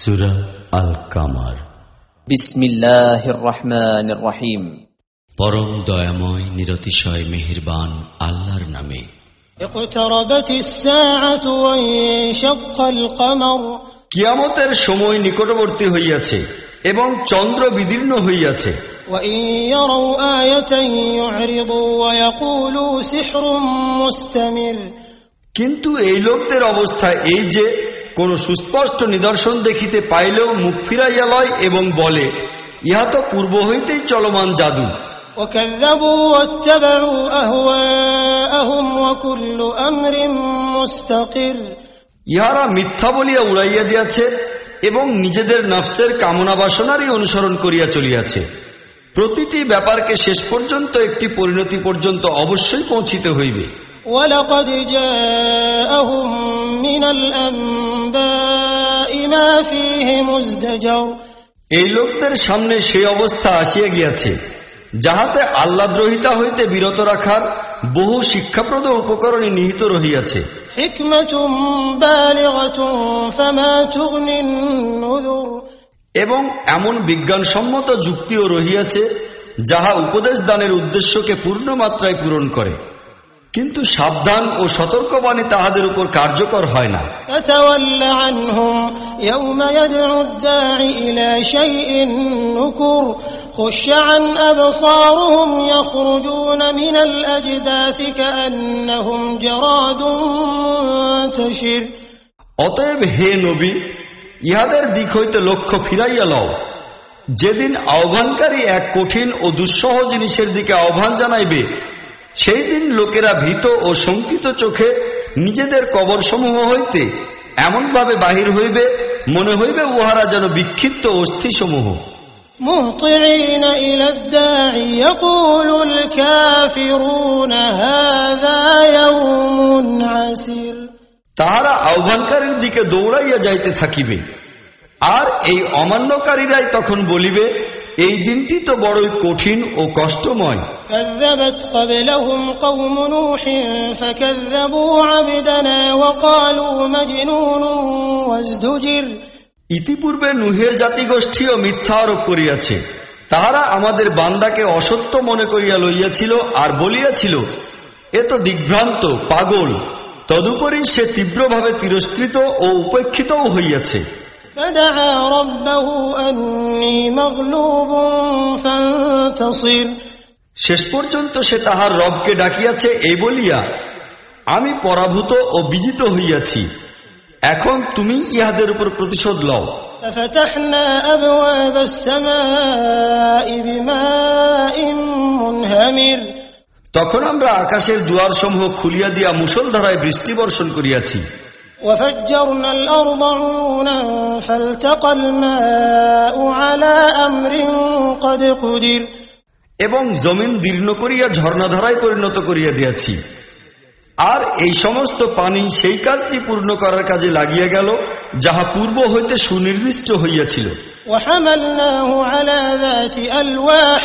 সুরা আল কামার পরম দয়াময় নিরতিশয় মেহেরবান আল্লাহর নামে। কিয়ামতের সময় নিকটবর্তী হইয়াছে এবং চন্দ্র বিদীর্ণ হইয়াছে। কিন্তু এই লোকদের অবস্থা এই যে কোন সুস্পষ্ট নিদর্শন দেখিতে পাইলেও মুখ ফিরাইয়া লয় এবং বলে ইহা তো পূর্ব হইতেই চলমান জাদু। ইহারা মিথ্যা বলিয়া উড়াইয়া দিয়াছে এবং নিজেদের নফসের কামনা বাসনারই অনুসরণ করিয়া চলিয়াছে। প্রতিটি ব্যাপারকে শেষ পর্যন্ত একটি পরিণতি পর্যন্ত অবশ্যই পৌঁছিতে হইবে। ওয়ালাকাদ জাআহুম মিনাল আম এই লোকদের সামনে সেই অবস্থা আসিয়া গিয়াছে যাহাতে আল্লাদ্রোহিতা হইতে বিরত রাখার বহু শিক্ষাপ্রদ উপকরণে নিহিত রহিয়াছে। এবং এমন বিজ্ঞানসম্মত যুক্তিও রহিয়াছে যাহা উপদেশ দানের উদ্দেশ্যকে পূর্ণ মাত্রায় পূরণ করে। কিন্তু সাবধান ও সতর্কবাণী তাহাদের উপর কার্যকর হয় না فتول عنهم يوم يدعو الداع إلى شيء نكر خش عن أبصارهم يخرجون من الأجداث كأنهم جراد منتشر অতএব হে নবী ইহাদের দিক হইতে লক্ষ্য ফিরাইয়া লও যেদিন আহ্বানকারী এক কঠিন ও দুঃসহ জিনিসের দিকে আহ্বান জানাইবে সেই দিন লোকেরা ভীত ও শঙ্কিত চোখে নিজেদের কবরসমূহ হইতে এমনভাবে বাহির হইবে মনে হইবে উহারা যেন বিক্ষিপ্ত অস্থিসমূহ مهطعين إلى الداع يقول الكافرون هذا يوم عسير তাহারা আহ্বানকারীর দিকে দৌড়াইয়া যাইতে থাকিবে আর এই অমান্যকারীরাই তখন বলিবে এই দিনটি তো বড়ই কঠিন ও কষ্টময় كذبت قبلهم قوم نوح فكذبوا عبدنا وقالوا مجنون وازدجر ইতিপূর্বে নুহের জাতিগোষ্ঠীও মিথ্যা আরোপ করিয়াছে তাহারা আমাদের বান্দাকে অসত্য মনে করিয়া লইয়াছিল আর বলিয়াছিল এ তো দিগ্ভ্রান্ত পাগল তদুপরি সে তীব্রভাবে তিরস্কৃত ও উপেক্ষিতও হইয়াছে فدعا ربه أني مغلوب فانتصر শেষ পর্যন্ত সে তাহার রবকে ডাকিয়াছে এই বলিয়া আমি পরাভূত ও বিজিত হইয়াছি এখন তুমি ইহাদের উপর প্রতিশোধ লও ففتحنا أبواب السماء بماء منهمر তখন আমরা আকাশের দুয়ারসমূহ খুলিয়া দিয়া মুসলধারায় বৃষ্টি বর্ষণ করিয়াছি وفجرنا الأرض عيونا فالتقى الماء على أمر قد قدر এবং জমিন দীর্ণ করিয়া ঝর্ণাধারায় পরিণত করিয়া দিয়াছি আর এই সমস্ত পানি সেই কাজটি পূর্ণ করার কাজে লাগিয়া গেল যাহা পূর্ব হইতে সুনির্দিষ্ট হইয়াছিল وحملناه على ذات ألواح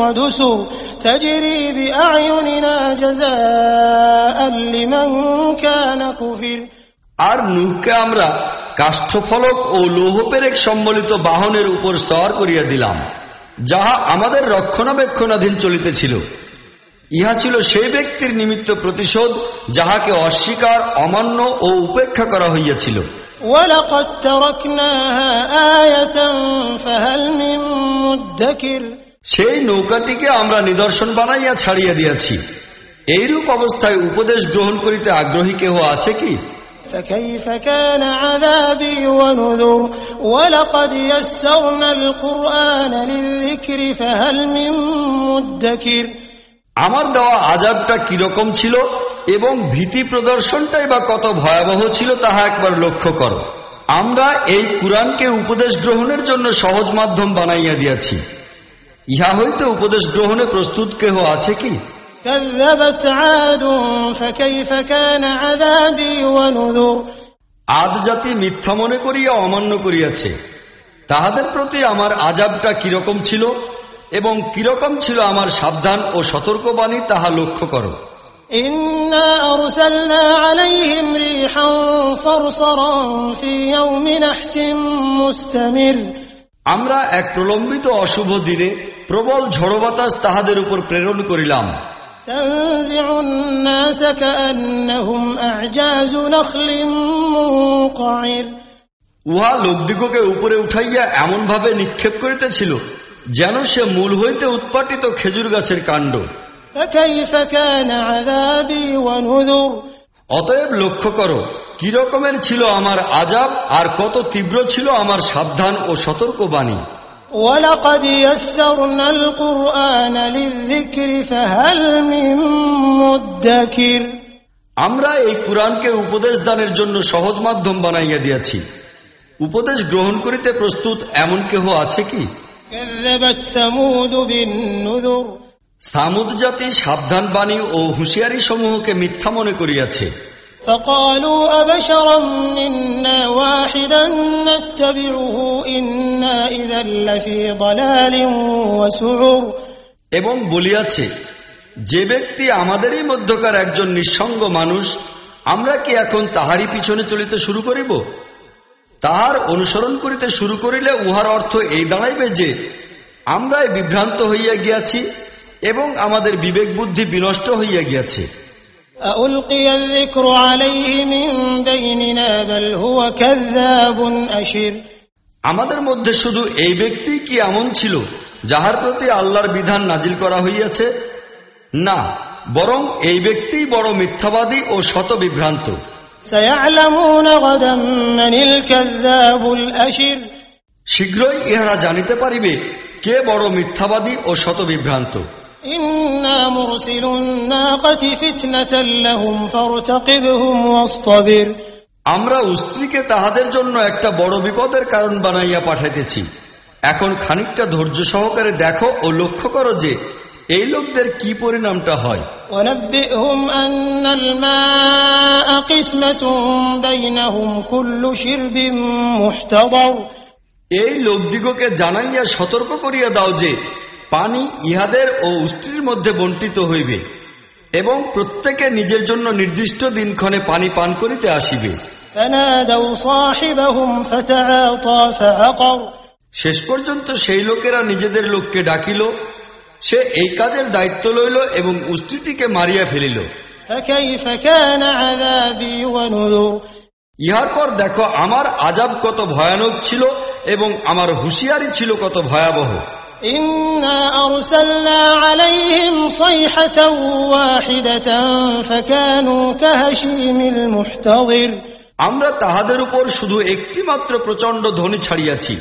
ودسر تجري بأعيننا جزاء لمن كان كفر আর নুহকে আমরা কাষ্ঠফলক ও লৌহপেরেক সম্বলিত বাহনের উপর স্তর করিয়া দিলাম যাহা আমাদের রক্ষণাবেক্ষণাধীন চলিতেছিল। ইহা ছিল সেই ব্যক্তির নিমিত্ত প্রতিশোধ যাহাকে অস্বীকার অমান্য ও উপেক্ষা করা হইয়াছিল। সেই নৌকাটিকে আমরা নিদর্শন বানাইয়া ছাড়িয়া দিয়াছি। এইরূপ অবস্থায় উপদেশ গ্রহণ করিতে আগ্রহী কেহ আছে কি? فكيف كان عذابي ونذر ولقد يسرنا القرآن للذكر فهل من مدكر আমার দেওয়া আজাবটা কিরকম ছিল এবং ভীতি প্রদর্শনটাই বা কত ভয়াবহ ছিল তাহা একবার লক্ষ্য করো আমরা এই কুরআনকে উপদেশ গ্রহণের জন্য সহজ মাধ্যম বানাইয়া দিয়াছি ইহা হইতে উপদেশ গ্রহণে প্রস্তুত কেহ আছে কি كذبت عاد فكيف كان عذابي ونذر আদ জাতি মিথ্যা মনে করিয়া অমান্য করিয়াছে তাহাদের প্রতি আমার আজাবটা কিরকম ছিল এবং কিরকম ছিল আমার সাবধান ও সতর্কবাণী তাহা লক্ষ্য করো إنا أرسلنا عليهم ريحا صرصرا في يوم نحس مستمر আমরা এক প্রলম্বিত অশুভ দিনে প্রবল ঝড়ো বাতাস তাহাদের উপর প্রেরণ করিলাম تنزع الناس كأنهم أعجاز نخل منقعر উহা লোকদিগকে উপরে উঠাইয়া এমনভাবে নিক্ষেপ করিতেছিল যেন সে মূল হইতে উৎপাটিত খেজুর গাছের কাণ্ড فكيف كان عذابي ونذر অতএব লক্ষ্য করো কি রকমের ছিল আমার আজাব আর কত তীব্র ছিল আমার সাবধান ও সতর্ক বাণী ولقد يسرنا القرآن للذكر فهل من مدكر আমরা এই কোরআনকে উপদেশ দানের জন্য সহজ মাধ্যম বানাইয়া দিয়াছি উপদেশ গ্রহণ করিতে প্রস্তুত এমন কেহ আছে কি كذبت ثمود بالنذر সামুদ জাতি সাবধান বাণী ও হুঁশিয়ারি সমূহকে মিথ্যা মনে করিয়াছে فقالوا أبشرا منا واحدا نتبعه إنا إذا لفي ضلال وسعر এবং বলিয়াছে যে ব্যক্তি আমাদেরই মধ্যকার একজন নিঃসঙ্গ মানুষ আমরা কি এখন তাহারই পিছনে চলিতে শুরু করিব তাহার অনুসরণ করিতে শুরু করিলে উহার অর্থ এই দাঁড়াইবে যে আমরাই বিভ্রান্ত হইয়া গিয়াছি এবং আমাদের বিবেক বুদ্ধি বিনষ্ট হইয়া গিয়াছে আমাদের মধ্যে শুধু এই ব্যক্তি কি এমন ছিল যাহার প্রতি আল্লাহর বিধান নাজিল করা হইয়াছে? না বরং এই ব্যক্তি বড় মিথ্যাবাদী ও শত বিভ্রান্ত শীঘ্রই ইহারা জানিতে পারিবে কে বড় মিথ্যাবাদী ও শত বিভ্রান্ত إنا مرسل الناقة فتنة لهم فارتقبهم واصطبر আমরা স্ত্রীকে তাহাদের জন্য একটা বড় বিপদের কারণ বানাইয়া পাঠাইতেছি এখন খানিকটা ধৈর্য সহকারে দেখো ও লক্ষ্য করো যে এই লোকদের কি পরিণামটা হয় ونبئهم أن الماء قسمة بينهم كل شرب محتضر এই লোকদিগকে জানাইয়া সতর্ক করিয়া দাও যে পানি ইহাদের ও উষ্ট্রির মধ্যে বন্টিত হইবে এবং প্রত্যেকে নিজের জন্য নির্দিষ্ট দিনক্ষণে পানি পান করিতে আসিবে। শেষ পর্যন্ত সেই লোকেরা নিজেদের লোককে ডাকিল সে এই কাজের দায়িত্ব লইল এবং উষ্ট্রিটিকে মারিয়া ফেলিল। ইহার পর দেখো আমার আজাব কত ভয়ানক ছিল এবং আমার হুঁশিয়ারি ছিল কত ভয়াবহ। إنا أرسلنا عليهم صيحة واحدة فكانوا كهشيم المحتضر আমরা তাহাদের উপর শুধু একটি মাত্র প্রচণ্ড ধ্বনি ছাড়িয়াছি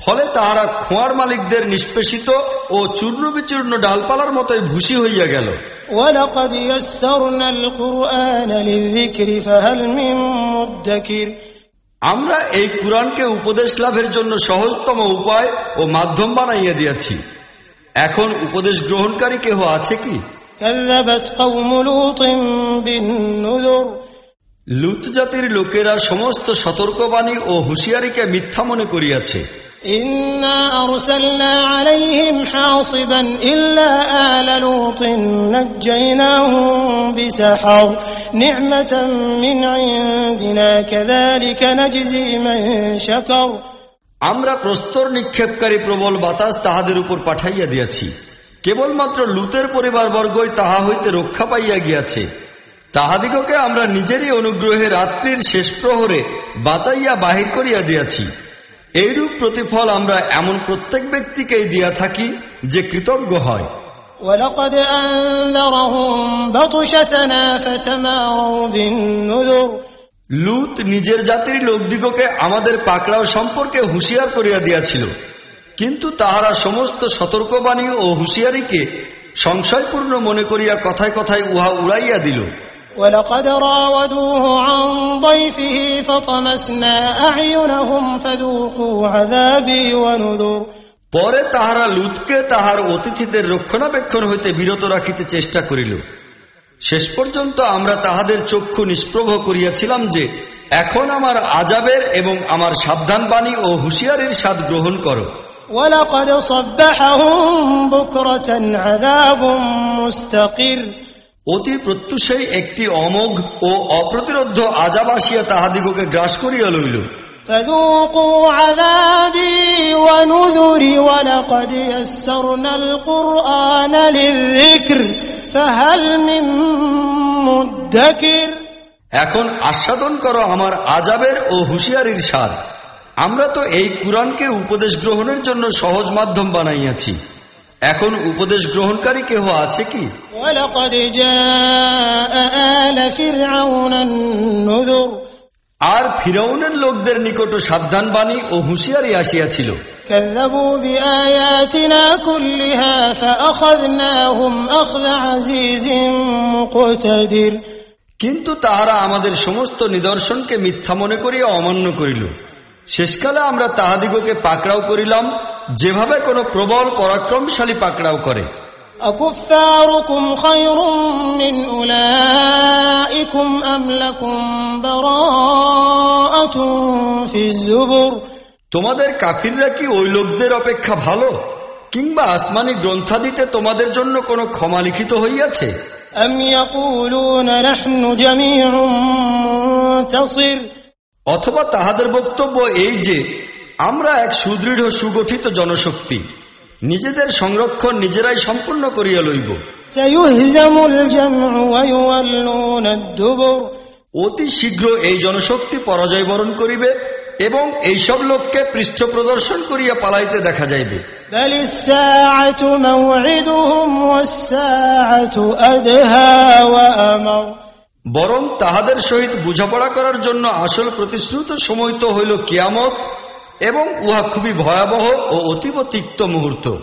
ফলে তাহারা খোঁয়ার মালিকদের নিষ্পেষিত ও চূর্ণ বিচূর্ণ ডালপালার মতোই ভূষি হইয়া গেল ولقد يسرنا القرآن للذكر فهل من مدكر আমরা এই কোরআনকে উপদেশ লাভের জন্য সহজতম উপায় ও মাধ্যম বানাইয়া দিয়াছি। এখন উপদেশ গ্রহণকারী কেহ আছে কি? লুত জাতির লোকেরা সমস্ত সতর্কবাণী ও হুঁশিয়ারিকে মিথ্যা মনে করিয়াছে। إنا أرسلنا عليهم حاصبا إلا آل لوط نجيناهم بسحر نعمة من عندنا كذلك نجزي من شكر আমরা প্রস্তর নিক্ষেপকারী প্রবল বাতাস তাহাদের উপর পাঠাইয়া দিয়াছি কেবলমাত্র লুতের পরিবারবর্গই তাহা হইতে রক্ষা পাইয়া গিয়াছে তাহাদিগকে আমরা নিজেরই অনুগ্রহে রাত্রির শেষ প্রহরে বাঁচাইয়া বাহির করিয়া দিয়াছি এইরূপ প্রতিফল আমরা এমন প্রত্যেক ব্যক্তিকেই দিয়া থাকি যে কৃতজ্ঞ হয় ولقد أنذرهم بطشتنا فتماروا بالنذر লুত নিজের জাতির লোকদিগকে আমাদের পাকড়াও সম্পর্কে হুঁশিয়ার করিয়া দিয়াছিল কিন্তু তাহারা সমস্ত সতর্কবাণী ও হুঁশিয়ারিকে সংশয়পূর্ণ মনে করিয়া কথায় কথায় উহা উড়াইয়া দিল ولقد راودوه عن ضيفه فطمسنا أعينهم فذوقوا عذابي ونذر পরে তাহারা লুতকে তাহার অতিথিদের রক্ষণাবেক্ষণ হইতে বিরত রাখিতে চেষ্টা করিল শেষ পর্যন্ত আমরা তাহাদের চক্ষু নিষ্প্রভ করিয়াছিলাম যে এখন আমার আজাবের এবং আমার সাবধান বাণী ও হুঁশিয়ারির স্বাদ গ্রহণ করো ولقد صبحهم بكرة عذاب مستقر অতি প্রত্যুষেই একটি অমোঘ ও অপ্রতিরোধ আজাব আসিয়া তাহাদিগকে গ্রাস করিয়া লইল। এখন আস্বাদন করো আমার আজাবের ও হুঁশিয়ারির সার আমরা তো এই কুরআনকে উপদেশ গ্রহণের জন্য সহজ মাধ্যম বানাইয়াছি। এখন উপদেশ গ্রহণকারী কেহ আছে কি? আর ফিরাউনের লোকদের নিকট সাবধান বাণী ও হুঁশিয়ারি আসিয়াছিল। কিন্তু তাহারা আমাদের সমস্ত নিদর্শনকে মিথ্যা মনে করিয়া অমান্য করিল। শেষকালে আমরা তাহাদিগকে পাকড়াও করিলাম যেভাবে কোনো প্রবল পরাক্রমশালী পাকড়াও করে। তোমাদের কাফিররা কি ওই লোকদের অপেক্ষা ভালো? কিংবা আসমানি গ্রন্থাদিতে তোমাদের জন্য কোনো ক্ষমা লিখিত হইয়াছে? অথবা তাহাদের বক্তব্য এই যে আমরা এক সুদৃঢ় সুগঠিত জনশক্তি। নিজেদের সংরক্ষণ নিজেরাই সম্পূর্ণ করিয়া লইব। অতি শীঘ্র এই জনশক্তি পরাজয় বরণ করিবে এবং এইসব লোককে পৃষ্ঠ প্রদর্শন করিয়া পালাইতে দেখা যাইবে। বরং তাহাদের সহিত বোঝাপড়া করার জন্য আসল প্রতিশ্রুত সময় তো হইল কিয়ামত। এবং উহা খুবই ভয়াবহ ও অতীব তিক্ত মুহূর্ত।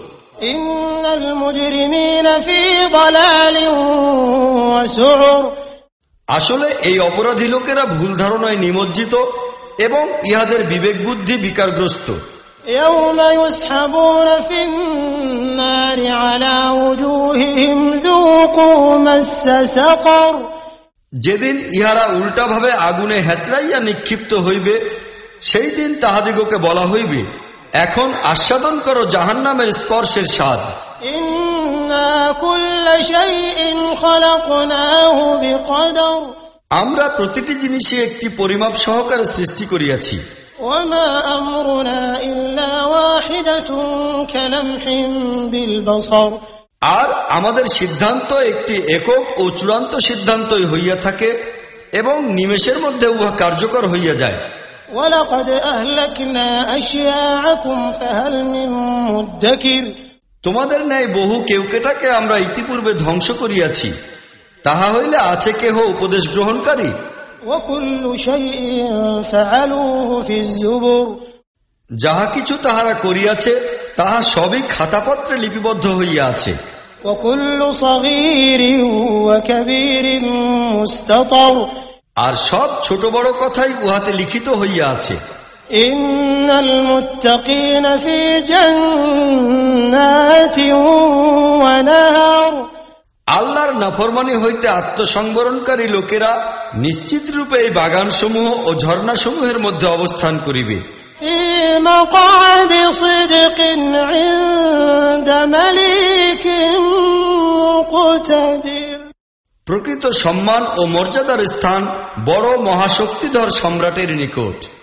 আসলে এই অপরাধী লোকেরা ভুল ধারণায় নিমজ্জিত এবং ইহাদের বিবেক বুদ্ধি বিকারগ্রস্ত। যেদিন ইহারা উল্টাভাবে আগুনে হেঁচড়াইয়া নিক্ষিপ্ত হইবে সেই দিন তাহাদিগকে বলা হইবে এখন আস্বাদন করো জাহান নামের স্পর্শের স্বাদ। আমরা প্রতিটি জিনিসে একটি পরিমাপ সহকারে সৃষ্টি করিয়াছি। আর আমাদের সিদ্ধান্ত একটি একক ও চূড়ান্ত সিদ্ধান্তই হইয়া থাকে এবং নিমেষের মধ্যে উহা কার্যকর হইয়া যায়। তোমাদের ন্যায় বহু কেউ কেটাকে আমরা ইতিপূর্বে ধ্বংস করিয়াছি। তাহা হইলে আছে কেহ উপদেশ গ্রহণকারী? যাহা কিছু তাহারা করিয়াছে তাহা সবই খাতাপত্রে লিপিবদ্ধ হইয়া আছে মুস্তাতার আর সব ছোট বড় কথাই উহাতে লিখিত হইয়া আছে। আল্লাহর নাফরমানি হইতে আত্মসংবরণকারী লোকেরা নিশ্চিত রূপে এই বাগানসমূহ ও ঝর্ণাসমূহের মধ্যে অবস্থান করিবে। মলিক প্রকৃত সম্মান ও মর্যাদার স্থান বড় মহাশক্তিধর সম্রাটের নিকট।